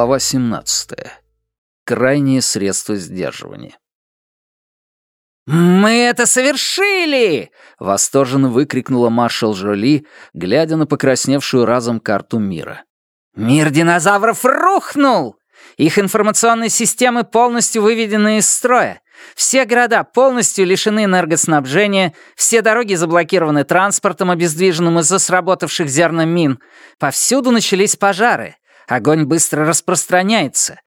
Глава 17. Крайние средства сдерживания. «Мы это совершили!» — восторженно выкрикнула маршал Жоли, глядя на покрасневшую разом карту мира. «Мир динозавров рухнул! Их информационные системы полностью выведены из строя. Все города полностью лишены энергоснабжения, все дороги заблокированы транспортом, обездвиженным из-за сработавших зерномин. Повсюду начались пожары. Огонь быстро распространяется.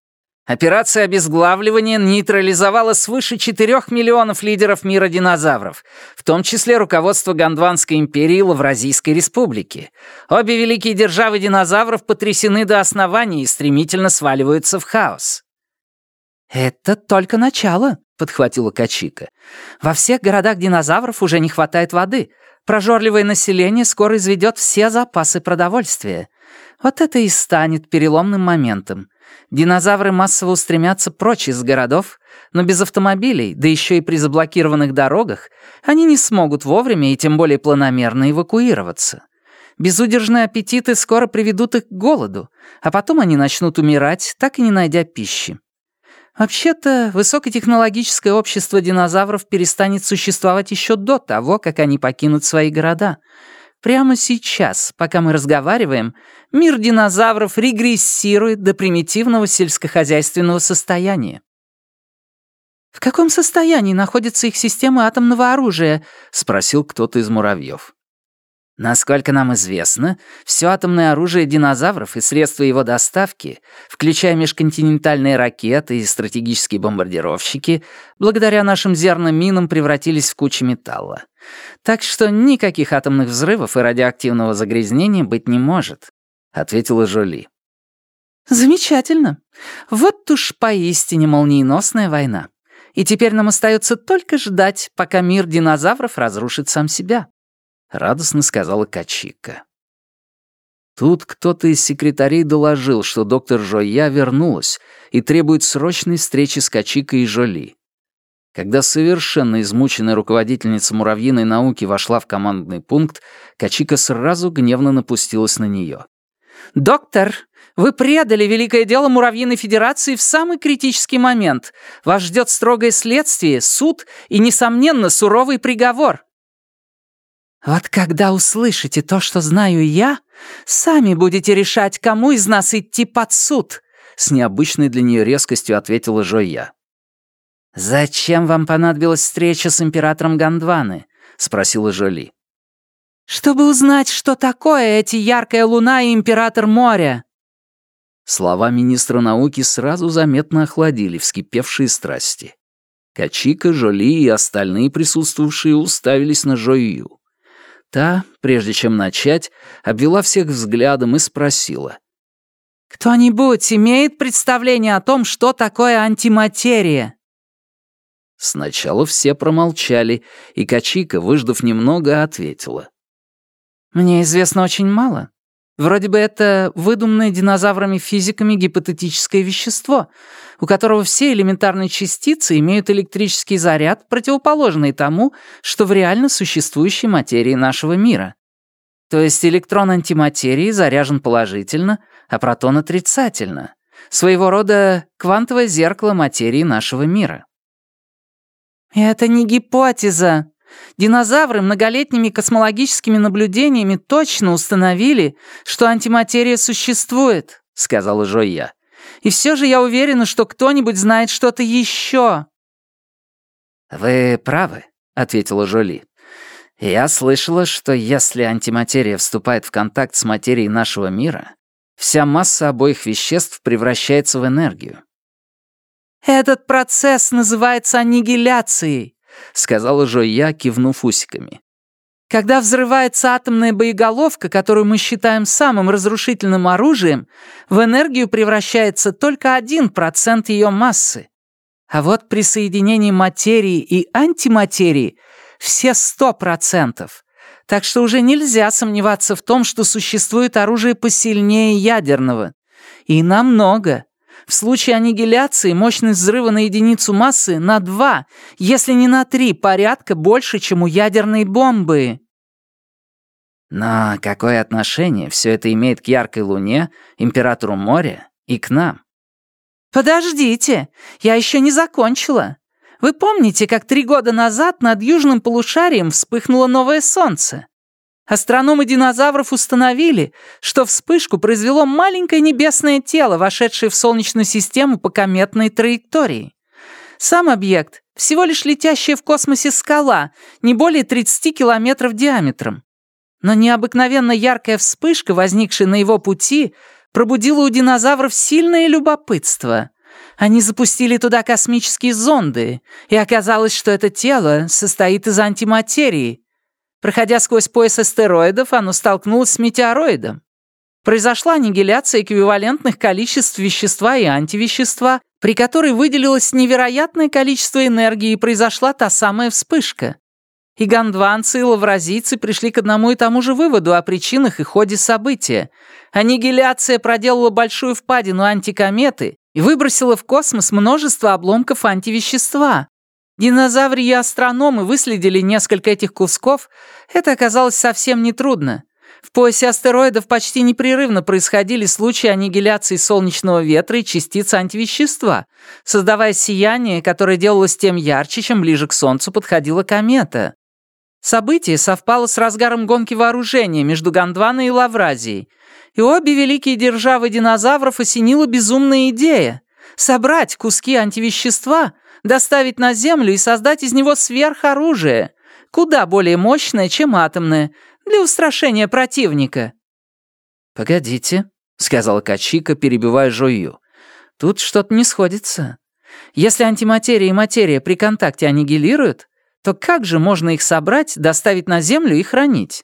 Операция обезглавливания нейтрализовала свыше 4 миллионов лидеров мира динозавров, в том числе руководство Гондванской империи и Лавразийской республики. Обе великие державы динозавров потрясены до основания и стремительно сваливаются в хаос. «Это только начало», — подхватила Качика. «Во всех городах динозавров уже не хватает воды. Прожорливое население скоро изведет все запасы продовольствия. Вот это и станет переломным моментом. Динозавры массово устремятся прочь из городов, но без автомобилей, да еще и при заблокированных дорогах, они не смогут вовремя и тем более планомерно эвакуироваться. Безудержные аппетиты скоро приведут их к голоду, а потом они начнут умирать, так и не найдя пищи. Вообще-то, высокотехнологическое общество динозавров перестанет существовать еще до того, как они покинут свои города — Прямо сейчас, пока мы разговариваем, мир динозавров регрессирует до примитивного сельскохозяйственного состояния. «В каком состоянии находятся их системы атомного оружия?» — спросил кто-то из муравьев. Насколько нам известно, все атомное оружие динозавров и средства его доставки, включая межконтинентальные ракеты и стратегические бомбардировщики, благодаря нашим зерноминам превратились в кучи металла. Так что никаких атомных взрывов и радиоактивного загрязнения быть не может», — ответила Жоли. «Замечательно. Вот уж поистине молниеносная война. И теперь нам остается только ждать, пока мир динозавров разрушит сам себя» радостно сказала Качика. Тут кто-то из секретарей доложил, что доктор Жоя вернулась и требует срочной встречи с Качикой и Жоли. Когда совершенно измученная руководительница муравьиной науки вошла в командный пункт, Качика сразу гневно напустилась на нее. «Доктор, вы предали великое дело Муравьиной Федерации в самый критический момент. Вас ждет строгое следствие, суд и, несомненно, суровый приговор. «Вот когда услышите то, что знаю я, сами будете решать, кому из нас идти под суд», с необычной для нее резкостью ответила Жойя. «Зачем вам понадобилась встреча с императором Гондваны?» — спросила Жоли. «Чтобы узнать, что такое эти яркая луна и император моря». Слова министра науки сразу заметно охладили вскипевшие страсти. Качика, Жоли и остальные присутствовавшие уставились на Жою. Та, прежде чем начать, обвела всех взглядом и спросила. «Кто-нибудь имеет представление о том, что такое антиматерия?» Сначала все промолчали, и Качика, выждав немного, ответила. «Мне известно очень мало. Вроде бы это выдуманное динозаврами-физиками гипотетическое вещество, у которого все элементарные частицы имеют электрический заряд, противоположный тому, что в реально существующей материи нашего мира. То есть электрон антиматерии заряжен положительно, а протон отрицательно. Своего рода квантовое зеркало материи нашего мира. «Это не гипотеза», Динозавры многолетними космологическими наблюдениями точно установили, что антиматерия существует», — сказала Жойя. «И все же я уверена, что кто-нибудь знает что-то еще». «Вы правы», — ответила Жоли. «Я слышала, что если антиматерия вступает в контакт с материей нашего мира, вся масса обоих веществ превращается в энергию». «Этот процесс называется аннигиляцией», — сказала Жойя, кивнув усиками. «Когда взрывается атомная боеголовка, которую мы считаем самым разрушительным оружием, в энергию превращается только один процент ее массы. А вот при соединении материи и антиматерии все сто процентов. Так что уже нельзя сомневаться в том, что существует оружие посильнее ядерного. И намного, в случае аннигиляции мощность взрыва на единицу массы на два, если не на три порядка больше, чем у ядерной бомбы. Но какое отношение все это имеет к яркой луне, императору моря и к нам? «Подождите, я еще не закончила. Вы помните, как три года назад над южным полушарием вспыхнуло новое солнце? Астрономы динозавров установили, что вспышку произвело маленькое небесное тело, вошедшее в Солнечную систему по кометной траектории. Сам объект — всего лишь летящая в космосе скала, не более 30 километров диаметром. Но необыкновенно яркая вспышка, возникшая на его пути, пробудила у динозавров сильное любопытство. Они запустили туда космические зонды, и оказалось, что это тело состоит из антиматерии. Проходя сквозь пояс астероидов, оно столкнулось с метеороидом. Произошла аннигиляция эквивалентных количеств вещества и антивещества, при которой выделилось невероятное количество энергии и произошла та самая вспышка. И гондванцы, и лавразийцы пришли к одному и тому же выводу о причинах и ходе события. Аннигиляция проделала большую впадину антикометы и выбросила в космос множество обломков антивещества. Динозавры и астрономы выследили несколько этих кусков. Это оказалось совсем нетрудно. В поясе астероидов почти непрерывно происходили случаи аннигиляции солнечного ветра и частиц антивещества, создавая сияние, которое делалось тем ярче, чем ближе к Солнцу подходила комета. Событие совпало с разгаром гонки вооружения между Гондваной и Лавразией, и обе великие державы динозавров осенила безумная идея — собрать куски антивещества, доставить на Землю и создать из него сверхоружие, куда более мощное, чем атомное, для устрашения противника. «Погодите», — сказала Качика, перебивая Жою. «Тут что-то не сходится. Если антиматерия и материя при контакте аннигилируют, то как же можно их собрать, доставить на Землю и хранить?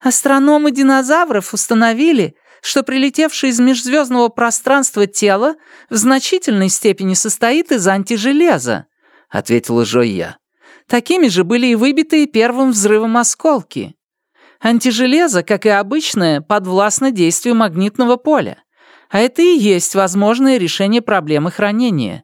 Астрономы динозавров установили, что прилетевшее из межзвездного пространства тело в значительной степени состоит из антижелеза, ответила Жойя. Такими же были и выбитые первым взрывом осколки. Антижелезо, как и обычное, подвластно действию магнитного поля. А это и есть возможное решение проблемы хранения.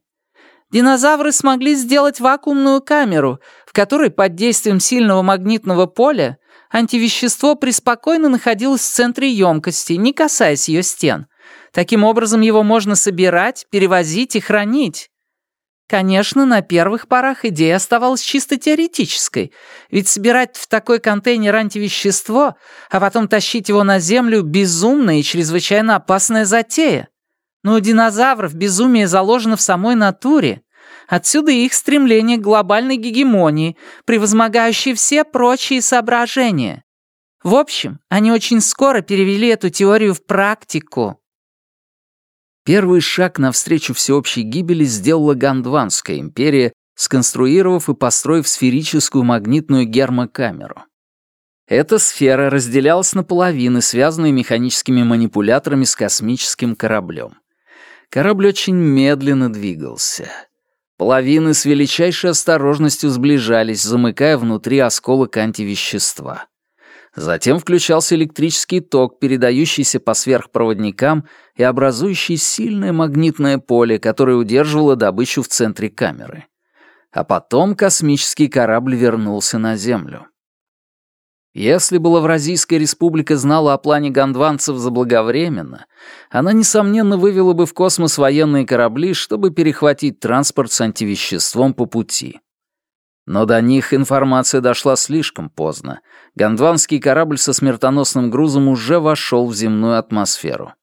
Динозавры смогли сделать вакуумную камеру, в которой под действием сильного магнитного поля антивещество преспокойно находилось в центре емкости, не касаясь ее стен. Таким образом, его можно собирать, перевозить и хранить. Конечно, на первых порах идея оставалась чисто теоретической, ведь собирать в такой контейнер антивещество, а потом тащить его на Землю — безумная и чрезвычайно опасная затея. Но у динозавров безумие заложено в самой натуре. Отсюда их стремление к глобальной гегемонии, превозмогающей все прочие соображения. В общем, они очень скоро перевели эту теорию в практику. Первый шаг навстречу всеобщей гибели сделала Гондванская империя, сконструировав и построив сферическую магнитную гермокамеру. Эта сфера разделялась на половины, связанные механическими манипуляторами с космическим кораблем. Корабль очень медленно двигался. Половины с величайшей осторожностью сближались, замыкая внутри осколок антивещества. Затем включался электрический ток, передающийся по сверхпроводникам и образующий сильное магнитное поле, которое удерживало добычу в центре камеры. А потом космический корабль вернулся на Землю. Если бы Лавразийская республика знала о плане гондванцев заблаговременно, она, несомненно, вывела бы в космос военные корабли, чтобы перехватить транспорт с антивеществом по пути. Но до них информация дошла слишком поздно. Гондванский корабль со смертоносным грузом уже вошел в земную атмосферу.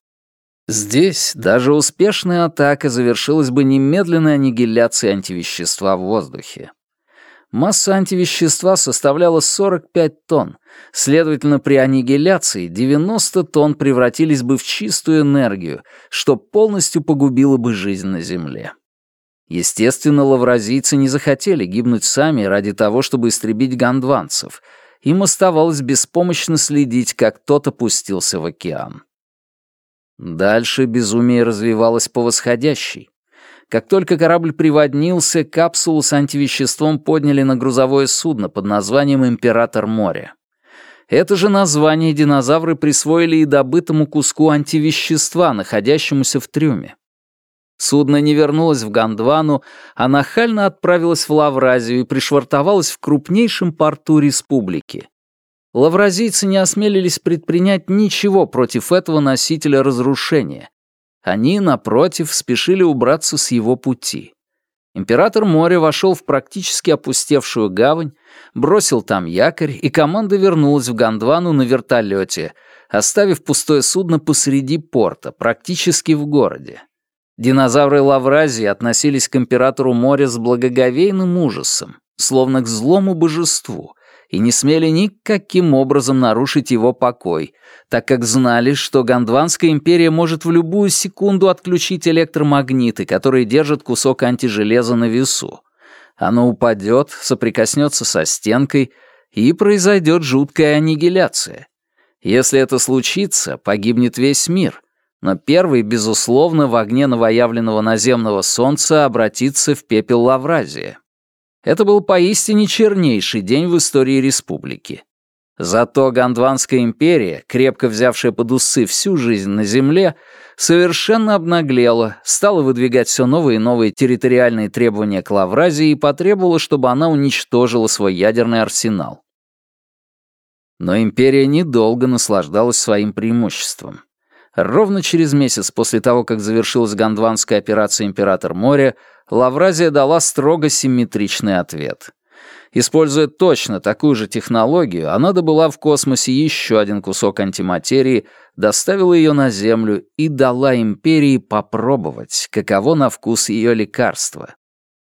Здесь даже успешная атака завершилась бы немедленной аннигиляцией антивещества в воздухе. Масса антивещества составляла 45 тонн, следовательно, при аннигиляции 90 тонн превратились бы в чистую энергию, что полностью погубило бы жизнь на Земле. Естественно, лавразийцы не захотели гибнуть сами ради того, чтобы истребить гандванцев. Им оставалось беспомощно следить, как тот опустился в океан. Дальше безумие развивалось по восходящей. Как только корабль приводнился, капсулу с антивеществом подняли на грузовое судно под названием «Император моря». Это же название динозавры присвоили и добытому куску антивещества, находящемуся в трюме. Судно не вернулось в Гондвану, а нахально отправилось в Лавразию и пришвартовалось в крупнейшем порту республики. Лавразийцы не осмелились предпринять ничего против этого носителя разрушения, Они, напротив, спешили убраться с его пути. Император моря вошел в практически опустевшую гавань, бросил там якорь, и команда вернулась в Гондвану на вертолете, оставив пустое судно посреди порта, практически в городе. Динозавры Лавразии относились к императору моря с благоговейным ужасом, словно к злому божеству, и не смели никаким образом нарушить его покой, так как знали, что Гондванская империя может в любую секунду отключить электромагниты, которые держат кусок антижелеза на весу. Оно упадет, соприкоснется со стенкой, и произойдет жуткая аннигиляция. Если это случится, погибнет весь мир, но первый, безусловно, в огне новоявленного наземного солнца обратится в пепел Лавразия. Это был поистине чернейший день в истории республики. Зато Гондванская империя, крепко взявшая под усы всю жизнь на земле, совершенно обнаглела, стала выдвигать все новые и новые территориальные требования к Лавразии и потребовала, чтобы она уничтожила свой ядерный арсенал. Но империя недолго наслаждалась своим преимуществом. Ровно через месяц после того, как завершилась гондванская операция «Император моря», Лавразия дала строго симметричный ответ. Используя точно такую же технологию, она добыла в космосе еще один кусок антиматерии, доставила ее на Землю и дала Империи попробовать, каково на вкус ее лекарства.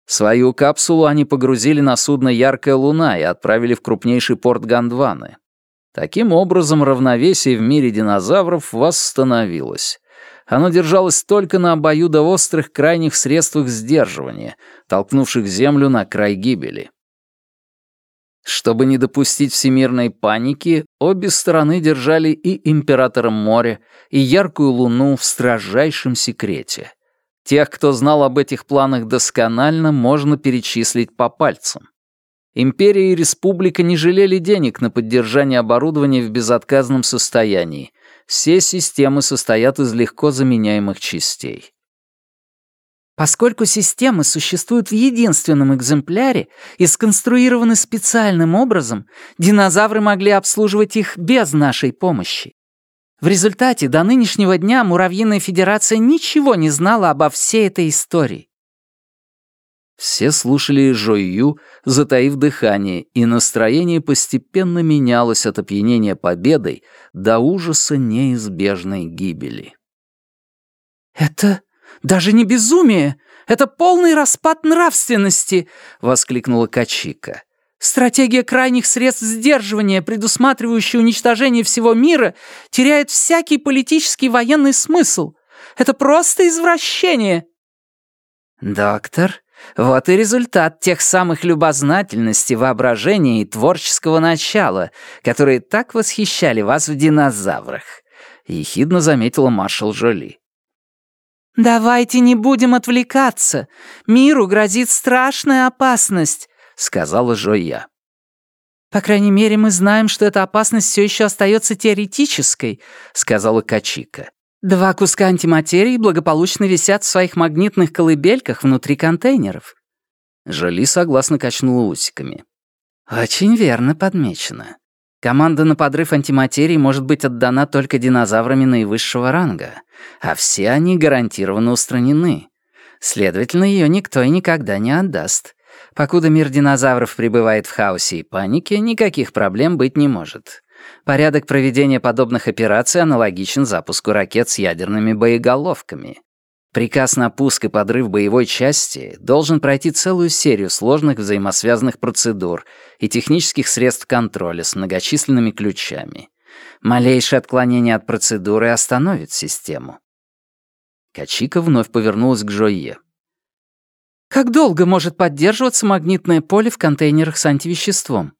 Свою капсулу они погрузили на судно «Яркая луна» и отправили в крупнейший порт Гондваны. Таким образом, равновесие в мире динозавров восстановилось. Оно держалось только на обоюдоострых крайних средствах сдерживания, толкнувших Землю на край гибели. Чтобы не допустить всемирной паники, обе стороны держали и Императора моря, и Яркую Луну в строжайшем секрете. Тех, кто знал об этих планах досконально, можно перечислить по пальцам. Империя и республика не жалели денег на поддержание оборудования в безотказном состоянии, все системы состоят из легко заменяемых частей. Поскольку системы существуют в единственном экземпляре и сконструированы специальным образом, динозавры могли обслуживать их без нашей помощи. В результате до нынешнего дня Муравьиная Федерация ничего не знала обо всей этой истории. Все слушали Жою, затаив дыхание, и настроение постепенно менялось от опьянения победой до ужаса неизбежной гибели. «Это даже не безумие! Это полный распад нравственности!» — воскликнула Качика. «Стратегия крайних средств сдерживания, предусматривающая уничтожение всего мира, теряет всякий политический и военный смысл. Это просто извращение!» «Доктор, вот и результат тех самых любознательности, воображения и творческого начала, которые так восхищали вас в динозаврах», — ехидно заметила маршал Жоли. «Давайте не будем отвлекаться. Миру грозит страшная опасность», — сказала Жоя. «По крайней мере, мы знаем, что эта опасность все еще остается теоретической», — сказала Качика. Два куска антиматерии благополучно висят в своих магнитных колыбельках внутри контейнеров. Жоли согласно качнула усиками. Очень верно подмечено. Команда на подрыв антиматерии может быть отдана только динозаврами наивысшего ранга, а все они гарантированно устранены. Следовательно, ее никто и никогда не отдаст. Покуда мир динозавров пребывает в хаосе и панике, никаких проблем быть не может. Порядок проведения подобных операций аналогичен запуску ракет с ядерными боеголовками. Приказ на пуск и подрыв боевой части должен пройти целую серию сложных взаимосвязанных процедур и технических средств контроля с многочисленными ключами. Малейшее отклонение от процедуры остановит систему. Качика вновь повернулась к Жойе. «Как долго может поддерживаться магнитное поле в контейнерах с антивеществом?»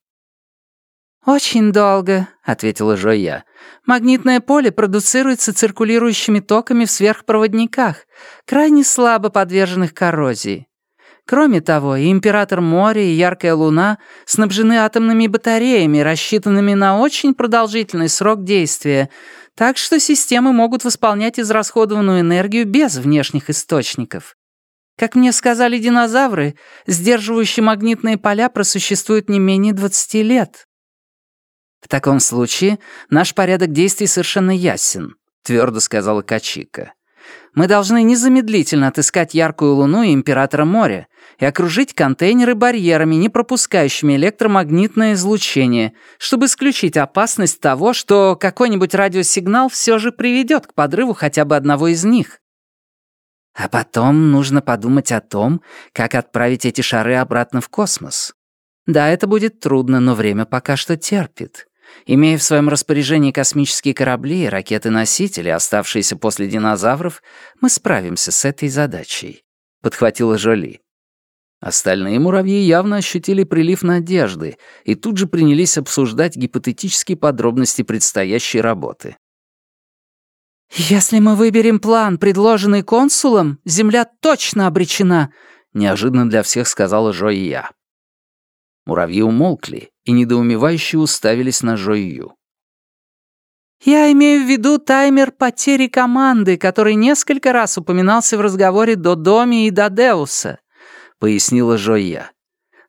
«Очень долго», — ответила Жоя. «Магнитное поле продуцируется циркулирующими токами в сверхпроводниках, крайне слабо подверженных коррозии. Кроме того, и Император моря, и Яркая Луна снабжены атомными батареями, рассчитанными на очень продолжительный срок действия, так что системы могут восполнять израсходованную энергию без внешних источников. Как мне сказали динозавры, сдерживающие магнитные поля просуществуют не менее 20 лет. «В таком случае наш порядок действий совершенно ясен», — твердо сказала Качика. Мы должны незамедлительно отыскать яркую луну и императора моря и окружить контейнеры барьерами, не пропускающими электромагнитное излучение, чтобы исключить опасность того, что какой-нибудь радиосигнал все же приведет к подрыву хотя бы одного из них. А потом нужно подумать о том, как отправить эти шары обратно в космос. Да, это будет трудно, но время пока что терпит. Имея в своем распоряжении космические корабли и ракеты-носители, оставшиеся после динозавров, мы справимся с этой задачей», — подхватила Жоли. Остальные муравьи явно ощутили прилив надежды и тут же принялись обсуждать гипотетические подробности предстоящей работы. «Если мы выберем план, предложенный консулом, Земля точно обречена», — неожиданно для всех сказала Жо и я. Муравьи умолкли и недоумевающе уставились на Жою. «Я имею в виду таймер потери команды, который несколько раз упоминался в разговоре до Доми и до Деуса», — пояснила Жойя.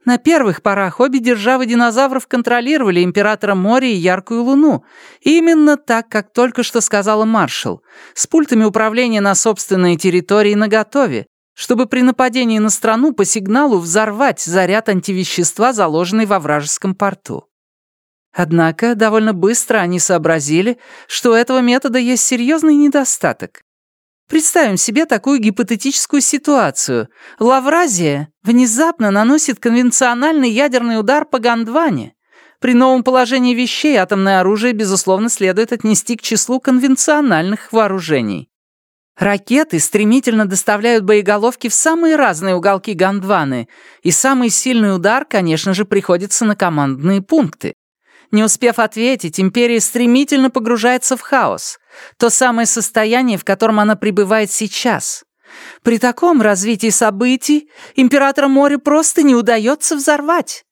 «На первых порах обе державы динозавров контролировали Императора моря и Яркую Луну, именно так, как только что сказала маршал, с пультами управления на собственной территории наготове, чтобы при нападении на страну по сигналу взорвать заряд антивещества, заложенный во вражеском порту. Однако довольно быстро они сообразили, что у этого метода есть серьезный недостаток. Представим себе такую гипотетическую ситуацию. Лавразия внезапно наносит конвенциональный ядерный удар по Гондване. При новом положении вещей атомное оружие, безусловно, следует отнести к числу конвенциональных вооружений. Ракеты стремительно доставляют боеголовки в самые разные уголки Гондваны, и самый сильный удар, конечно же, приходится на командные пункты. Не успев ответить, империя стремительно погружается в хаос, то самое состояние, в котором она пребывает сейчас. При таком развитии событий императора моря просто не удается взорвать.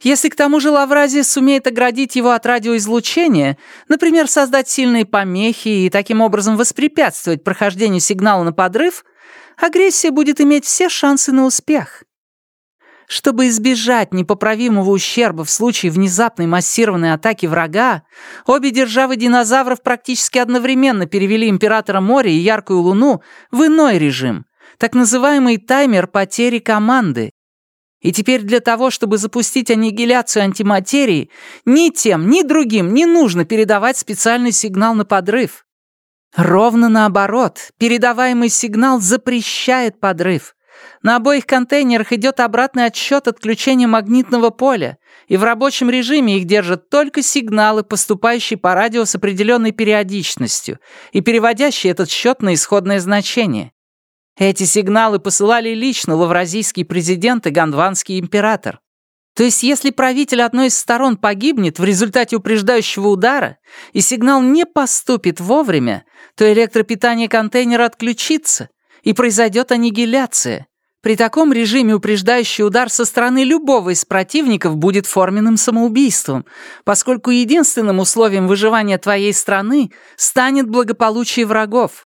Если к тому же Лавразия сумеет оградить его от радиоизлучения, например, создать сильные помехи и таким образом воспрепятствовать прохождению сигнала на подрыв, агрессия будет иметь все шансы на успех. Чтобы избежать непоправимого ущерба в случае внезапной массированной атаки врага, обе державы динозавров практически одновременно перевели Императора моря и Яркую Луну в иной режим, так называемый таймер потери команды, и теперь для того, чтобы запустить аннигиляцию антиматерии, ни тем, ни другим не нужно передавать специальный сигнал на подрыв. Ровно наоборот, передаваемый сигнал запрещает подрыв. На обоих контейнерах идет обратный отсчет отключения магнитного поля, и в рабочем режиме их держат только сигналы, поступающие по радио с определенной периодичностью и переводящие этот счет на исходное значение. Эти сигналы посылали лично лавразийский президент и гандванский император. То есть если правитель одной из сторон погибнет в результате упреждающего удара, и сигнал не поступит вовремя, то электропитание контейнера отключится, и произойдет аннигиляция. При таком режиме упреждающий удар со стороны любого из противников будет форменным самоубийством, поскольку единственным условием выживания твоей страны станет благополучие врагов.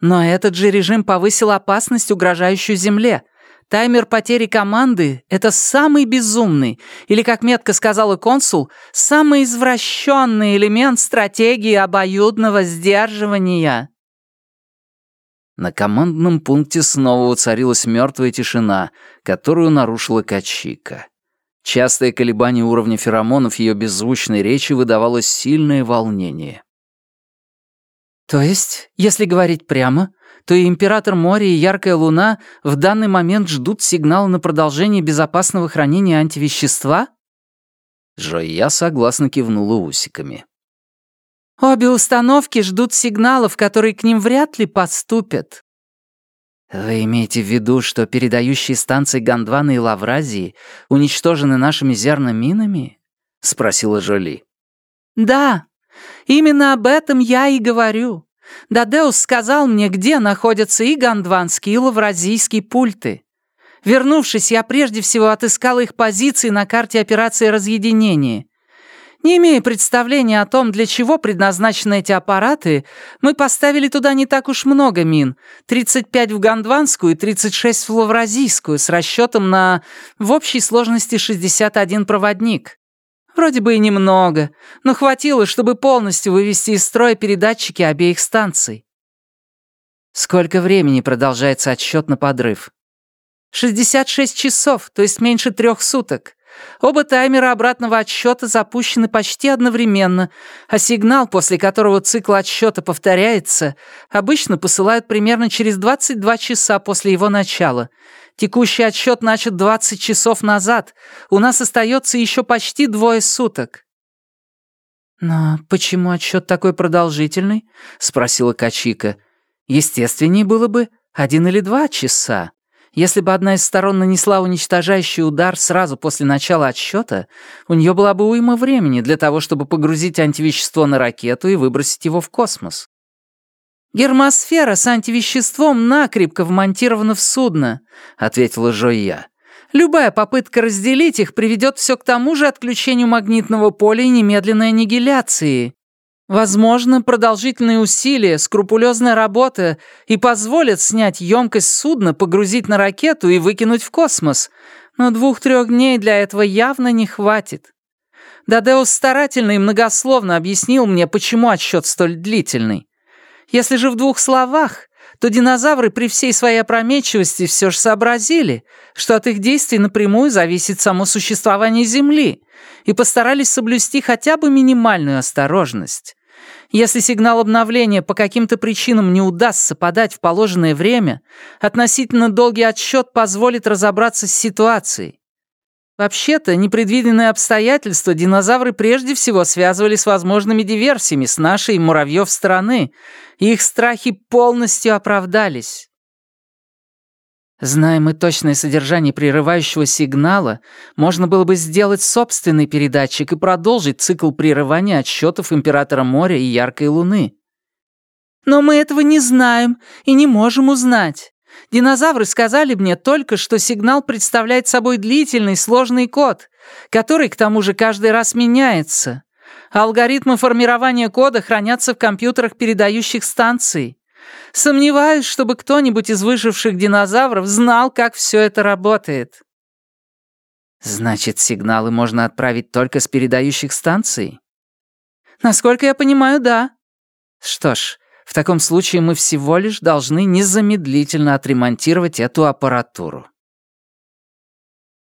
Но этот же режим повысил опасность, угрожающую Земле. Таймер потери команды — это самый безумный, или, как метко сказала консул, самый извращенный элемент стратегии обоюдного сдерживания. На командном пункте снова воцарилась мертвая тишина, которую нарушила Качика. Частое колебание уровня феромонов ее беззвучной речи выдавало сильное волнение. То есть, если говорить прямо, то и Император моря, и Яркая Луна в данный момент ждут сигнала на продолжение безопасного хранения антивещества? Жойя согласно кивнула усиками. Обе установки ждут сигналов, которые к ним вряд ли поступят. Вы имеете в виду, что передающие станции Гондвана и Лавразии уничтожены нашими зерноминами? Спросила Жоли. Да, Именно об этом я и говорю. Дадеус сказал мне, где находятся и гондванские, и лавразийские пульты. Вернувшись, я прежде всего отыскала их позиции на карте операции разъединения. Не имея представления о том, для чего предназначены эти аппараты, мы поставили туда не так уж много мин. 35 в Гондванскую и 36 в Лавразийскую с расчетом на в общей сложности 61 проводник. Вроде бы и немного, но хватило, чтобы полностью вывести из строя передатчики обеих станций. Сколько времени продолжается отсчет на подрыв? 66 часов, то есть меньше трех суток. Оба таймера обратного отсчета запущены почти одновременно, а сигнал, после которого цикл отсчета повторяется, обычно посылают примерно через 22 часа после его начала. Текущий отсчет начат 20 часов назад. У нас остается еще почти двое суток. «Но почему отсчет такой продолжительный?» — спросила Качика. «Естественнее было бы один или два часа». Если бы одна из сторон нанесла уничтожающий удар сразу после начала отсчета, у нее была бы уйма времени для того, чтобы погрузить антивещество на ракету и выбросить его в космос. «Гермосфера с антивеществом накрепко вмонтирована в судно», — ответила Жойя. «Любая попытка разделить их приведет все к тому же отключению магнитного поля и немедленной аннигиляции. Возможно, продолжительные усилия, скрупулезная работа и позволят снять емкость судна, погрузить на ракету и выкинуть в космос, но двух-трех дней для этого явно не хватит. Дадеус старательно и многословно объяснил мне, почему отсчет столь длительный. Если же в двух словах, то динозавры при всей своей опрометчивости все же сообразили, что от их действий напрямую зависит само существование Земли, и постарались соблюсти хотя бы минимальную осторожность. Если сигнал обновления по каким-то причинам не удастся подать в положенное время, относительно долгий отсчет позволит разобраться с ситуацией. Вообще-то, непредвиденные обстоятельства динозавры прежде всего связывали с возможными диверсиями с нашей муравьев стороны, и их страхи полностью оправдались. Зная мы точное содержание прерывающего сигнала, можно было бы сделать собственный передатчик и продолжить цикл прерывания отсчетов Императора моря и яркой луны. Но мы этого не знаем и не можем узнать. Динозавры сказали мне только, что сигнал представляет собой длительный сложный код, который, к тому же, каждый раз меняется. алгоритмы формирования кода хранятся в компьютерах передающих станций. Сомневаюсь, чтобы кто-нибудь из выживших динозавров знал, как все это работает. Значит, сигналы можно отправить только с передающих станций? Насколько я понимаю, да. Что ж, в таком случае мы всего лишь должны незамедлительно отремонтировать эту аппаратуру.